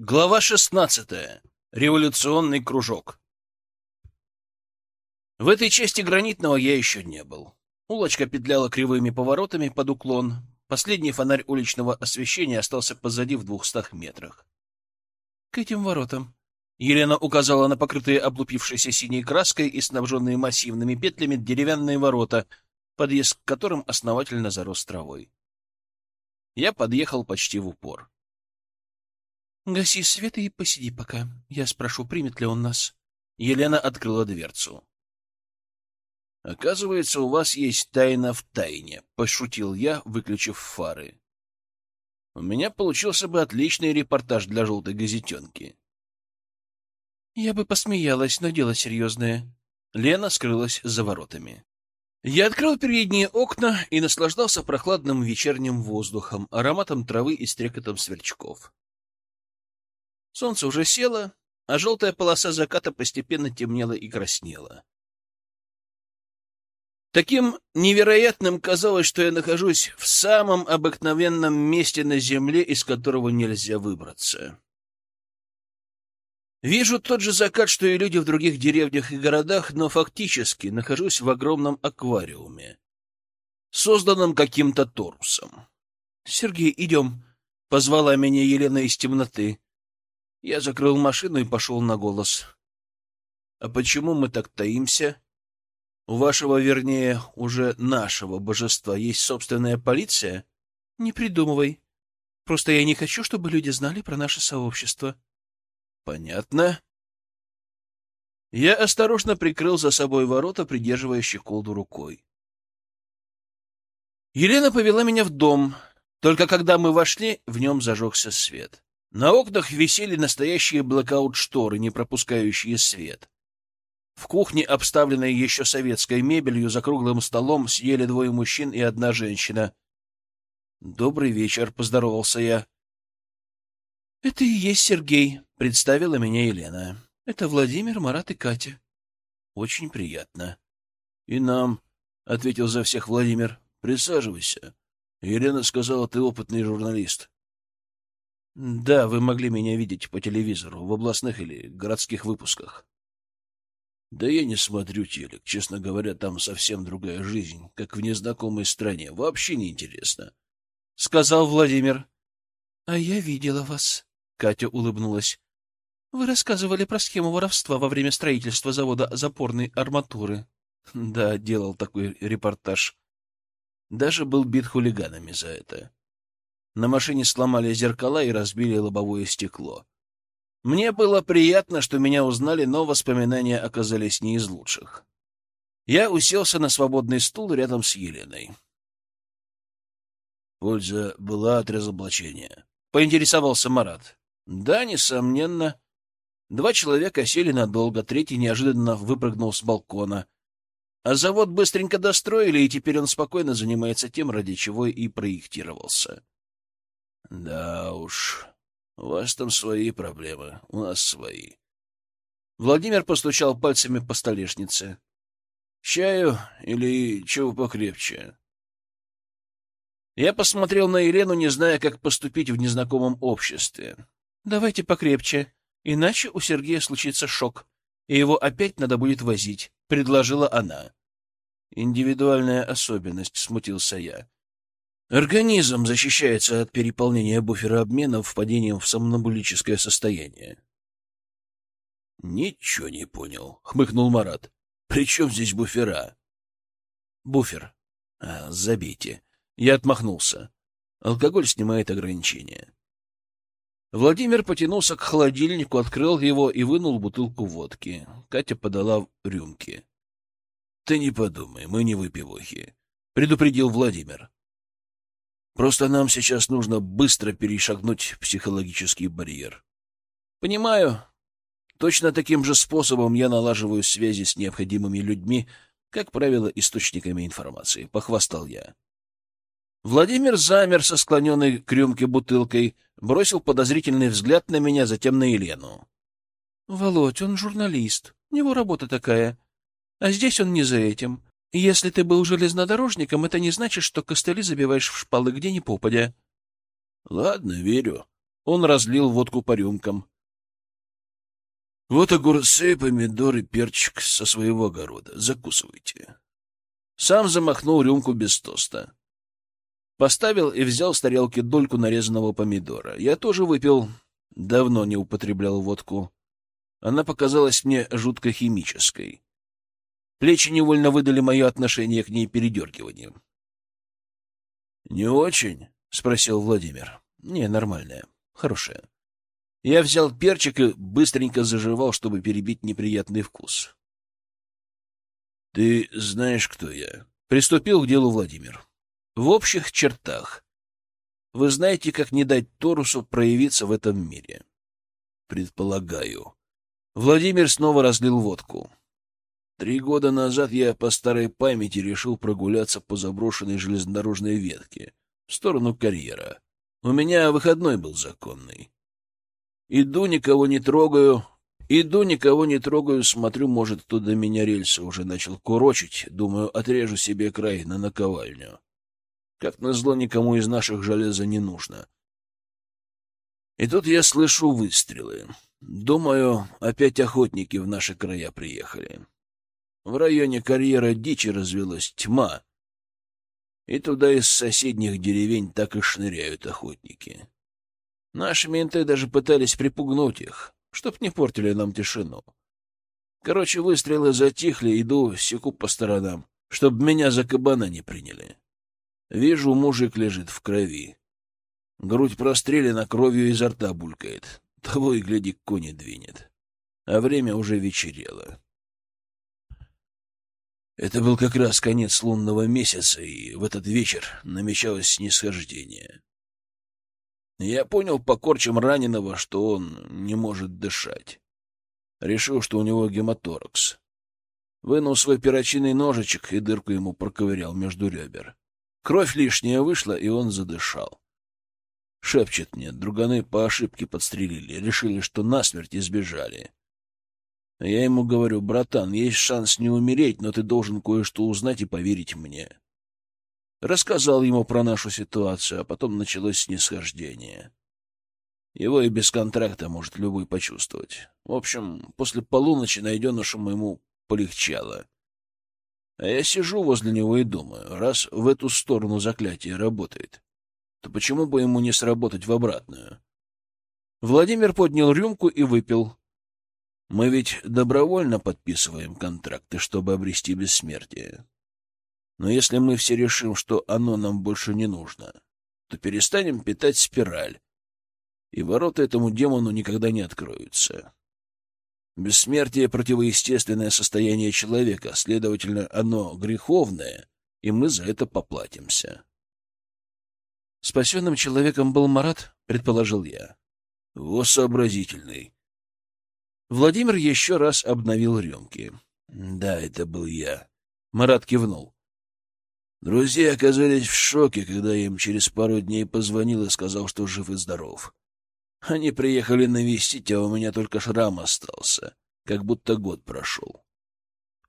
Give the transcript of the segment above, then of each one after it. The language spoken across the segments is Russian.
Глава 16. Революционный кружок. В этой части гранитного я еще не был. Улочка петляла кривыми поворотами под уклон. Последний фонарь уличного освещения остался позади в двухстах метрах. — К этим воротам. Елена указала на покрытые облупившейся синей краской и снабженные массивными петлями деревянные ворота, подъезд к которым основательно зарос травой. Я подъехал почти в упор. Гаси свет и посиди пока. Я спрошу, примет ли он нас. Елена открыла дверцу. Оказывается, у вас есть тайна в тайне, пошутил я, выключив фары. У меня получился бы отличный репортаж для желтой газетенки. Я бы посмеялась, но дело серьезное. Лена скрылась за воротами. Я открыл передние окна и наслаждался прохладным вечерним воздухом, ароматом травы и стрекотом сверчков. Солнце уже село, а желтая полоса заката постепенно темнела и краснела. Таким невероятным казалось, что я нахожусь в самом обыкновенном месте на земле, из которого нельзя выбраться. Вижу тот же закат, что и люди в других деревнях и городах, но фактически нахожусь в огромном аквариуме, созданном каким-то торусом. — Сергей, идем, — позвала меня Елена из темноты. Я закрыл машину и пошел на голос. — А почему мы так таимся? У вашего, вернее, уже нашего божества есть собственная полиция? — Не придумывай. Просто я не хочу, чтобы люди знали про наше сообщество. — Понятно. Я осторожно прикрыл за собой ворота, придерживая щеколду рукой. Елена повела меня в дом. Только когда мы вошли, в нем зажегся свет. На окнах висели настоящие блокаут-шторы, не пропускающие свет. В кухне, обставленной еще советской мебелью, за круглым столом съели двое мужчин и одна женщина. «Добрый вечер», — поздоровался я. «Это и есть Сергей», — представила меня Елена. «Это Владимир, Марат и Катя». «Очень приятно». «И нам», — ответил за всех Владимир. «Присаживайся. Елена сказала, ты опытный журналист». Да, вы могли меня видеть по телевизору, в областных или городских выпусках. Да я не смотрю телек. Честно говоря, там совсем другая жизнь, как в незнакомой стране. Вообще неинтересно. — сказал Владимир. — А я видела вас. Катя улыбнулась. — Вы рассказывали про схему воровства во время строительства завода запорной арматуры. — Да, делал такой репортаж. Даже был бит хулиганами за это. На машине сломали зеркала и разбили лобовое стекло. Мне было приятно, что меня узнали, но воспоминания оказались не из лучших. Я уселся на свободный стул рядом с Еленой. Польза была от разоблачения. Поинтересовался Марат. Да, несомненно. Два человека сели надолго, третий неожиданно выпрыгнул с балкона. А завод быстренько достроили, и теперь он спокойно занимается тем, ради чего и проектировался. Да уж, у вас там свои проблемы, у нас свои. Владимир постучал пальцами по столешнице. Чаю или чего покрепче? Я посмотрел на Елену, не зная, как поступить в незнакомом обществе. Давайте покрепче, иначе у Сергея случится шок, и его опять надо будет возить, предложила она. Индивидуальная особенность, смутился я. Организм защищается от переполнения буфера обмена впадением в сомнамбулическое состояние. — Ничего не понял, — хмыкнул Марат. — При чем здесь буфера? — Буфер. А, забейте. Я отмахнулся. Алкоголь снимает ограничения. Владимир потянулся к холодильнику, открыл его и вынул бутылку водки. Катя подала рюмки. — Ты не подумай, мы не выпивохи, — предупредил Владимир. Просто нам сейчас нужно быстро перешагнуть психологический барьер. Понимаю. Точно таким же способом я налаживаю связи с необходимыми людьми, как правило, источниками информации, — похвастал я. Владимир замер со склоненной к рюмке бутылкой, бросил подозрительный взгляд на меня, затем на Елену. — Володь, он журналист, у него работа такая. А здесь он не за этим. Если ты был железнодорожником, это не значит, что костыли забиваешь в шпалы где ни попадя. — Ладно, верю. Он разлил водку по рюмкам. Вот огурцы, помидоры, перчик со своего огорода. Закусывайте. Сам замахнул рюмку без тоста. Поставил и взял с тарелки дольку нарезанного помидора. Я тоже выпил. Давно не употреблял водку. Она показалась мне жутко химической. Плечи невольно выдали мое отношение к ней передергиванием. — Не очень? — спросил Владимир. — Не, нормальная. Хорошая. Я взял перчик и быстренько заживал, чтобы перебить неприятный вкус. — Ты знаешь, кто я? — приступил к делу Владимир. — В общих чертах. Вы знаете, как не дать Торусу проявиться в этом мире? — Предполагаю. Владимир снова разлил водку. Три года назад я по старой памяти решил прогуляться по заброшенной железнодорожной ветке в сторону карьера. У меня выходной был законный. Иду, никого не трогаю. Иду, никого не трогаю, смотрю, может, до меня рельсы уже начал курочить. Думаю, отрежу себе край на наковальню. Как назло, никому из наших железа не нужно. И тут я слышу выстрелы. Думаю, опять охотники в наши края приехали. В районе карьера дичи развелась тьма, и туда из соседних деревень так и шныряют охотники. Наши менты даже пытались припугнуть их, чтоб не портили нам тишину. Короче, выстрелы затихли, иду, секу по сторонам, чтоб меня за кабана не приняли. Вижу, мужик лежит в крови. Грудь прострелена, кровью изо рта булькает. Того и гляди, кони двинет. А время уже вечерело. Это был как раз конец лунного месяца, и в этот вечер намечалось снисхождение. Я понял по корчам раненого, что он не может дышать. Решил, что у него гематоракс. Вынул свой перочинный ножичек и дырку ему проковырял между ребер. Кровь лишняя вышла, и он задышал. Шепчет мне, друганы по ошибке подстрелили, решили, что насмерть избежали. Я ему говорю, братан, есть шанс не умереть, но ты должен кое-что узнать и поверить мне. Рассказал ему про нашу ситуацию, а потом началось снисхождение. Его и без контракта может любой почувствовать. В общем, после полуночи найденышу моему полегчало. А я сижу возле него и думаю, раз в эту сторону заклятие работает, то почему бы ему не сработать в обратную? Владимир поднял рюмку и выпил. Мы ведь добровольно подписываем контракты, чтобы обрести бессмертие. Но если мы все решим, что оно нам больше не нужно, то перестанем питать спираль, и ворота этому демону никогда не откроются. Бессмертие — противоестественное состояние человека, следовательно, оно греховное, и мы за это поплатимся. Спасенным человеком был Марат, предположил я. Во сообразительный. Владимир еще раз обновил рюмки. Да, это был я. Марат кивнул. Друзья оказались в шоке, когда я им через пару дней позвонил и сказал, что жив и здоров. Они приехали навестить, а у меня только шрам остался, как будто год прошел.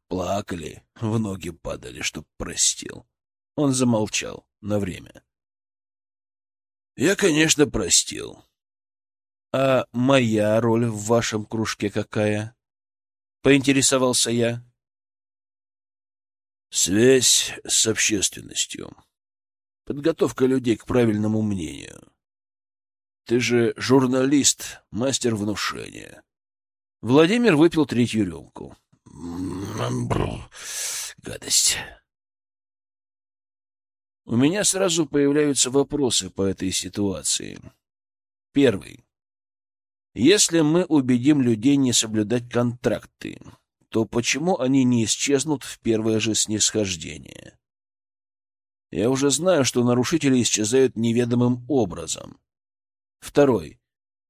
Плакали, в ноги падали, чтоб простил. Он замолчал на время. Я, конечно, простил. «А моя роль в вашем кружке какая?» — поинтересовался я. «Связь с общественностью. Подготовка людей к правильному мнению. Ты же журналист, мастер внушения». Владимир выпил третью рюмку. Гадость. У меня сразу появляются вопросы по этой ситуации. Первый. Если мы убедим людей не соблюдать контракты, то почему они не исчезнут в первое же снисхождение? Я уже знаю, что нарушители исчезают неведомым образом. Второй.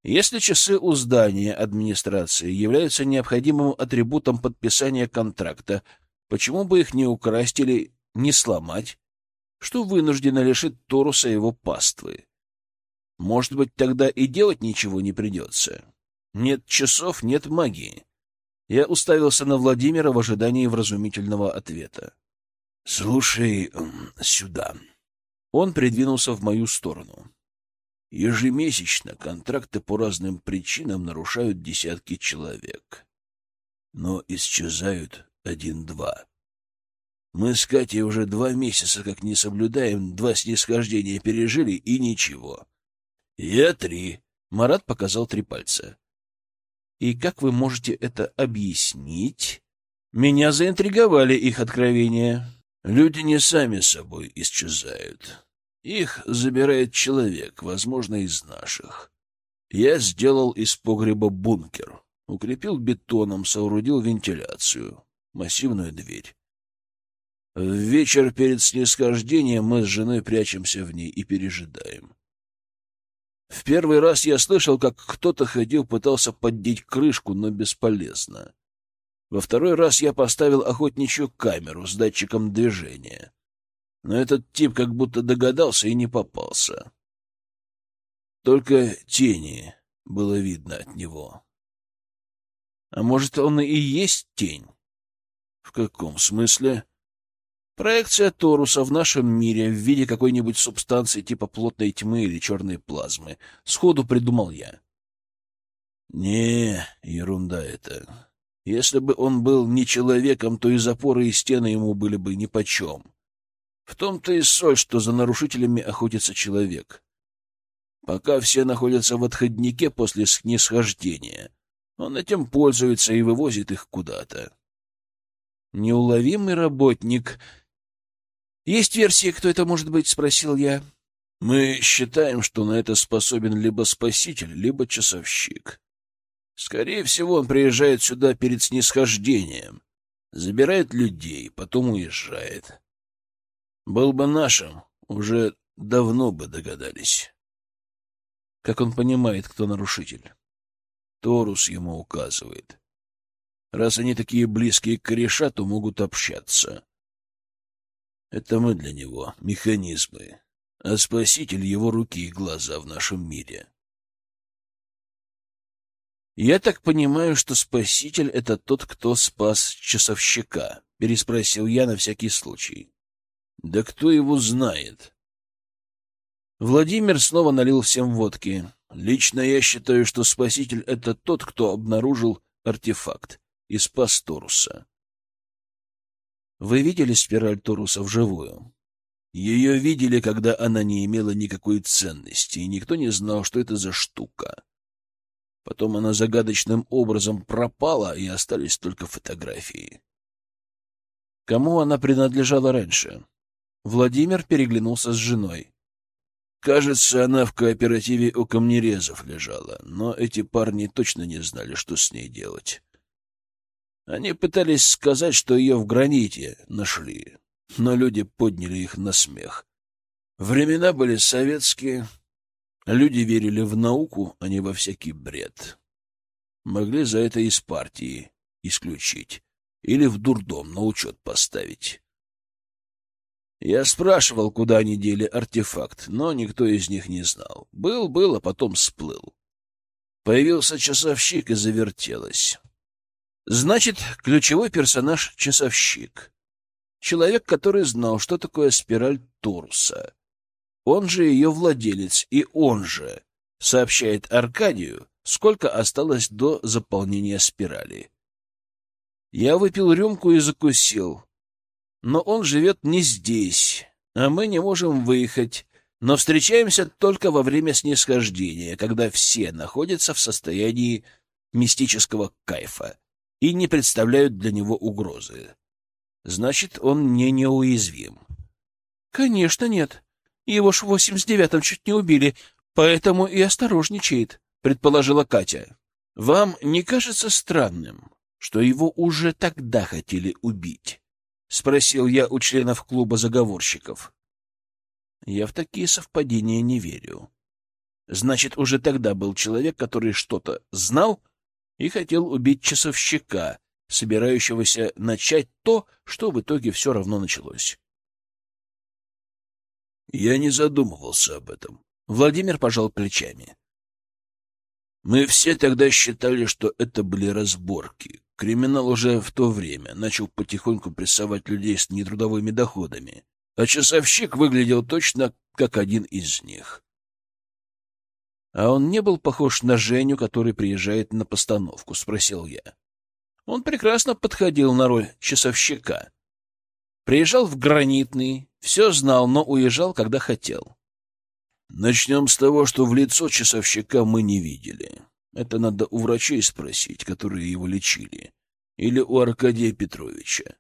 Если часы у здания администрации являются необходимым атрибутом подписания контракта, почему бы их не украсть или не сломать, что вынуждено лишить Торуса его паствы? Может быть, тогда и делать ничего не придется. Нет часов, нет магии. Я уставился на Владимира в ожидании вразумительного ответа. — Слушай, сюда. Он придвинулся в мою сторону. Ежемесячно контракты по разным причинам нарушают десятки человек. Но исчезают один-два. Мы с Катей уже два месяца как не соблюдаем, два снисхождения пережили и ничего. Я три. Марат показал три пальца. И как вы можете это объяснить? Меня заинтриговали их откровения. Люди не сами собой исчезают. Их забирает человек, возможно, из наших. Я сделал из погреба бункер, укрепил бетоном, соорудил вентиляцию, массивную дверь. В вечер перед снисхождением мы с женой прячемся в ней и пережидаем. В первый раз я слышал, как кто-то ходил, пытался поддеть крышку, но бесполезно. Во второй раз я поставил охотничью камеру с датчиком движения. Но этот тип как будто догадался и не попался. Только тени было видно от него. А может, он и есть тень? В каком смысле? Проекция Торуса в нашем мире в виде какой-нибудь субстанции типа плотной тьмы или черной плазмы. Сходу придумал я. Не, ерунда это. Если бы он был не человеком, то и запоры, и стены ему были бы нипочем. В том-то и соль, что за нарушителями охотится человек. Пока все находятся в отходнике после снисхождения, он этим пользуется и вывозит их куда-то. Неуловимый работник «Есть версии, кто это может быть?» — спросил я. «Мы считаем, что на это способен либо спаситель, либо часовщик. Скорее всего, он приезжает сюда перед снисхождением, забирает людей, потом уезжает. Был бы нашим, уже давно бы догадались. Как он понимает, кто нарушитель? Торус ему указывает. Раз они такие близкие кореша, то могут общаться. Это мы для него, механизмы, а спаситель — его руки и глаза в нашем мире. «Я так понимаю, что спаситель — это тот, кто спас часовщика?» — переспросил я на всякий случай. «Да кто его знает?» Владимир снова налил всем водки. «Лично я считаю, что спаситель — это тот, кто обнаружил артефакт и спас Торуса. Вы видели спираль Торуса вживую? Ее видели, когда она не имела никакой ценности, и никто не знал, что это за штука. Потом она загадочным образом пропала, и остались только фотографии. Кому она принадлежала раньше? Владимир переглянулся с женой. Кажется, она в кооперативе у камнерезов лежала, но эти парни точно не знали, что с ней делать. Они пытались сказать, что ее в граните нашли, но люди подняли их на смех. Времена были советские, люди верили в науку, а не во всякий бред. Могли за это из партии исключить или в дурдом на учет поставить. Я спрашивал, куда они дели артефакт, но никто из них не знал. Был-был, а потом сплыл. Появился часовщик и завертелось. Значит, ключевой персонаж — часовщик. Человек, который знал, что такое спираль Торуса. Он же ее владелец, и он же сообщает Аркадию, сколько осталось до заполнения спирали. Я выпил рюмку и закусил. Но он живет не здесь, а мы не можем выехать, но встречаемся только во время снисхождения, когда все находятся в состоянии мистического кайфа и не представляют для него угрозы. Значит, он не неуязвим. — Конечно, нет. Его ж в восемьдесят девятом чуть не убили, поэтому и осторожничает, — предположила Катя. — Вам не кажется странным, что его уже тогда хотели убить? — спросил я у членов клуба заговорщиков. Я в такие совпадения не верю. Значит, уже тогда был человек, который что-то знал и хотел убить часовщика, собирающегося начать то, что в итоге все равно началось. Я не задумывался об этом. Владимир пожал плечами. Мы все тогда считали, что это были разборки. Криминал уже в то время начал потихоньку прессовать людей с нетрудовыми доходами, а часовщик выглядел точно как один из них. — А он не был похож на Женю, который приезжает на постановку? — спросил я. Он прекрасно подходил на роль часовщика. Приезжал в гранитный, все знал, но уезжал, когда хотел. Начнем с того, что в лицо часовщика мы не видели. Это надо у врачей спросить, которые его лечили, или у Аркадия Петровича.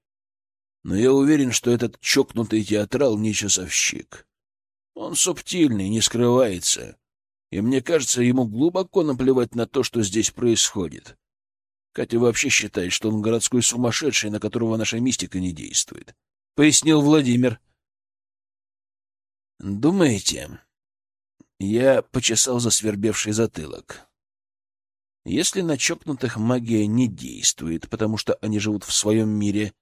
Но я уверен, что этот чокнутый театрал не часовщик. Он субтильный, не скрывается, и мне кажется, ему глубоко наплевать на то, что здесь происходит. Катя вообще считает, что он городской сумасшедший, на которого наша мистика не действует. Пояснил Владимир. Думаете? Я почесал засвербевший затылок. Если на чокнутых магия не действует, потому что они живут в своем мире,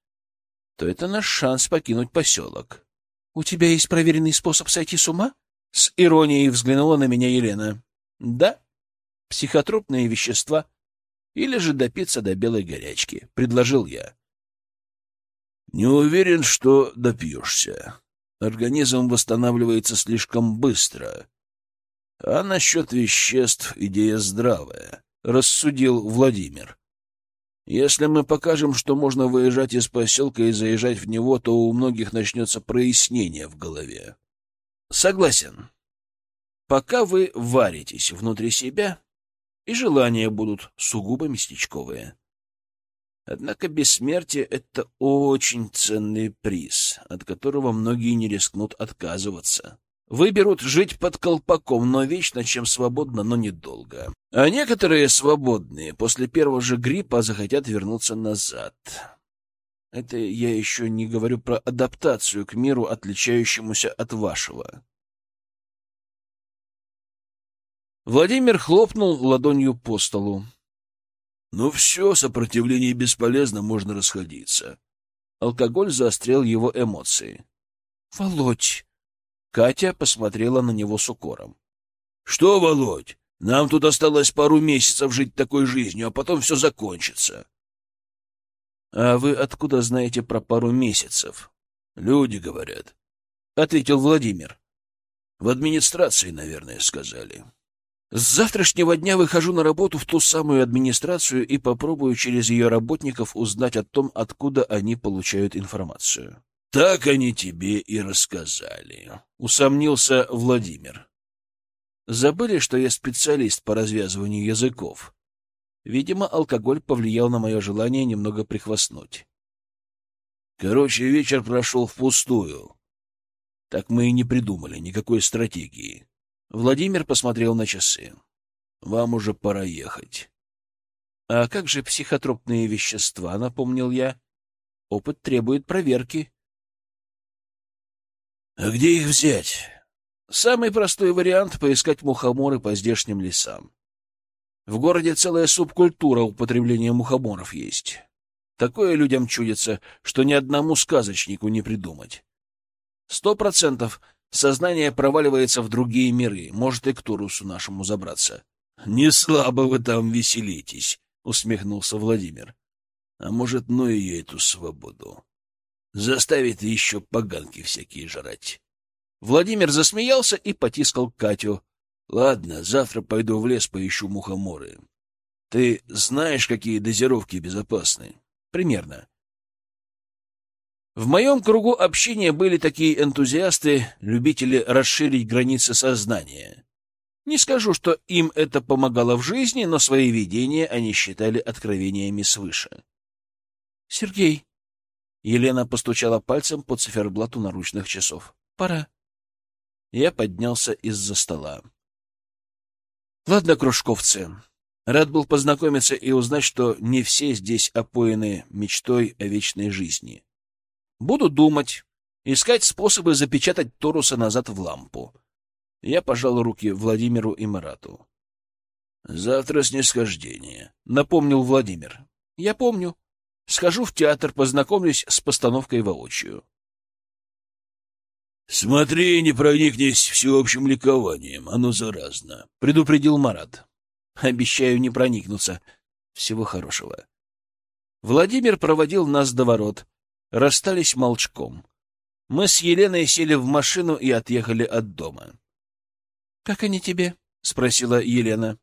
то это наш шанс покинуть поселок. — У тебя есть проверенный способ сойти с ума? — с иронией взглянула на меня Елена. — Да. Психотропные вещества или же допиться до белой горячки, — предложил я. — Не уверен, что допьешься. Организм восстанавливается слишком быстро. А насчет веществ идея здравая, — рассудил Владимир. Если мы покажем, что можно выезжать из поселка и заезжать в него, то у многих начнется прояснение в голове. Согласен. Пока вы варитесь внутри себя, и желания будут сугубо местечковые. Однако бессмертие — это очень ценный приз, от которого многие не рискнут отказываться. Выберут жить под колпаком, но вечно, чем свободно, но недолго. А некоторые свободные после первого же гриппа захотят вернуться назад. Это я еще не говорю про адаптацию к миру, отличающемуся от вашего. Владимир хлопнул ладонью по столу. — Ну все, сопротивление бесполезно, можно расходиться. Алкоголь заострил его эмоции. — Володь! Катя посмотрела на него с укором. — Что, Володь? Нам тут осталось пару месяцев жить такой жизнью, а потом все закончится. — А вы откуда знаете про пару месяцев? — Люди говорят, — ответил Владимир. — В администрации, наверное, сказали. — с завтрашнего дня выхожу на работу в ту самую администрацию и попробую через ее работников узнать о том, откуда они получают информацию. — Так они тебе и рассказали, — усомнился Владимир. Забыли, что я специалист по развязыванию языков. Видимо, алкоголь повлиял на мое желание немного прихвастнуть. Короче, вечер прошел впустую. Так мы и не придумали никакой стратегии. Владимир посмотрел на часы. «Вам уже пора ехать». «А как же психотропные вещества?» — напомнил я. «Опыт требует проверки». «А где их взять?» «Самый простой вариант — поискать мухоморы по здешним лесам. В городе целая субкультура употребления мухоморов есть. Такое людям чудится, что ни одному сказочнику не придумать. Сто процентов — Сознание проваливается в другие миры, может и к Турусу нашему забраться. — Не слабо вы там веселитесь, — усмехнулся Владимир. — А может, ну ее эту свободу. Заставит еще поганки всякие жрать. Владимир засмеялся и потискал Катю. — Ладно, завтра пойду в лес поищу мухоморы. Ты знаешь, какие дозировки безопасны? — Примерно. В моем кругу общения были такие энтузиасты, любители расширить границы сознания. Не скажу, что им это помогало в жизни, но свои видения они считали откровениями свыше. — Сергей. Елена постучала пальцем по циферблату наручных часов. — Пора. Я поднялся из-за стола. — Ладно, кружковцы. Рад был познакомиться и узнать, что не все здесь опоены мечтой о вечной жизни. Буду думать, искать способы запечатать Торуса назад в лампу. Я пожал руки Владимиру и Марату. — Завтра снисхождение, — напомнил Владимир. — Я помню. Схожу в театр, познакомлюсь с постановкой воочию. — Смотри, не проникнись всеобщим ликованием, оно заразно, — предупредил Марат. — Обещаю не проникнуться. Всего хорошего. Владимир проводил нас до ворот, расстались молчком. Мы с Еленой сели в машину и отъехали от дома. — Как они тебе? — спросила Елена.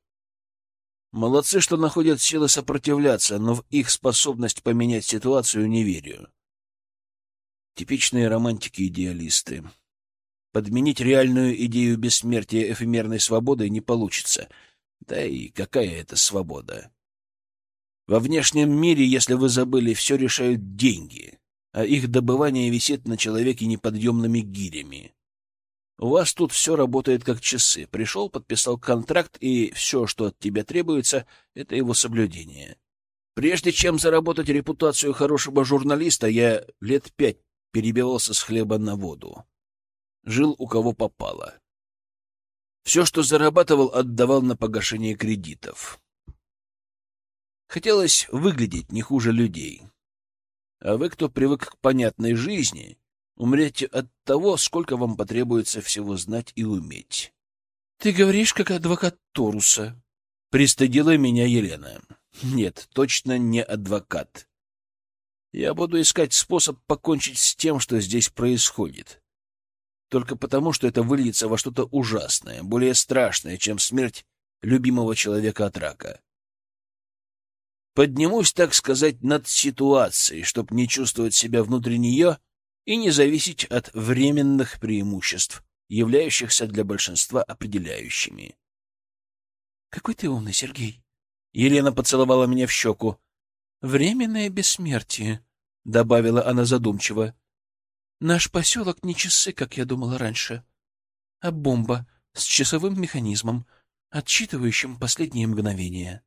Молодцы, что находят силы сопротивляться, но в их способность поменять ситуацию не верю. Типичные романтики-идеалисты. Подменить реальную идею бессмертия эфемерной свободой не получится. Да и какая это свобода? Во внешнем мире, если вы забыли, все решают деньги, а их добывание висит на человеке неподъемными гирями. У вас тут все работает как часы. Пришел, подписал контракт, и все, что от тебя требуется, — это его соблюдение. Прежде чем заработать репутацию хорошего журналиста, я лет пять перебивался с хлеба на воду жил у кого попало. Все, что зарабатывал, отдавал на погашение кредитов. Хотелось выглядеть не хуже людей. А вы, кто привык к понятной жизни, умрете от того, сколько вам потребуется всего знать и уметь. — Ты говоришь, как адвокат Торуса. — пристыдила меня Елена. — Нет, точно не адвокат. Я буду искать способ покончить с тем, что здесь происходит только потому, что это выльется во что-то ужасное, более страшное, чем смерть любимого человека от рака. Поднимусь, так сказать, над ситуацией, чтобы не чувствовать себя внутри нее и не зависеть от временных преимуществ, являющихся для большинства определяющими. — Какой ты умный, Сергей! Елена поцеловала меня в щеку. — Временное бессмертие, — добавила она задумчиво. Наш поселок не часы, как я думала раньше, а бомба с часовым механизмом, отсчитывающим последние мгновения.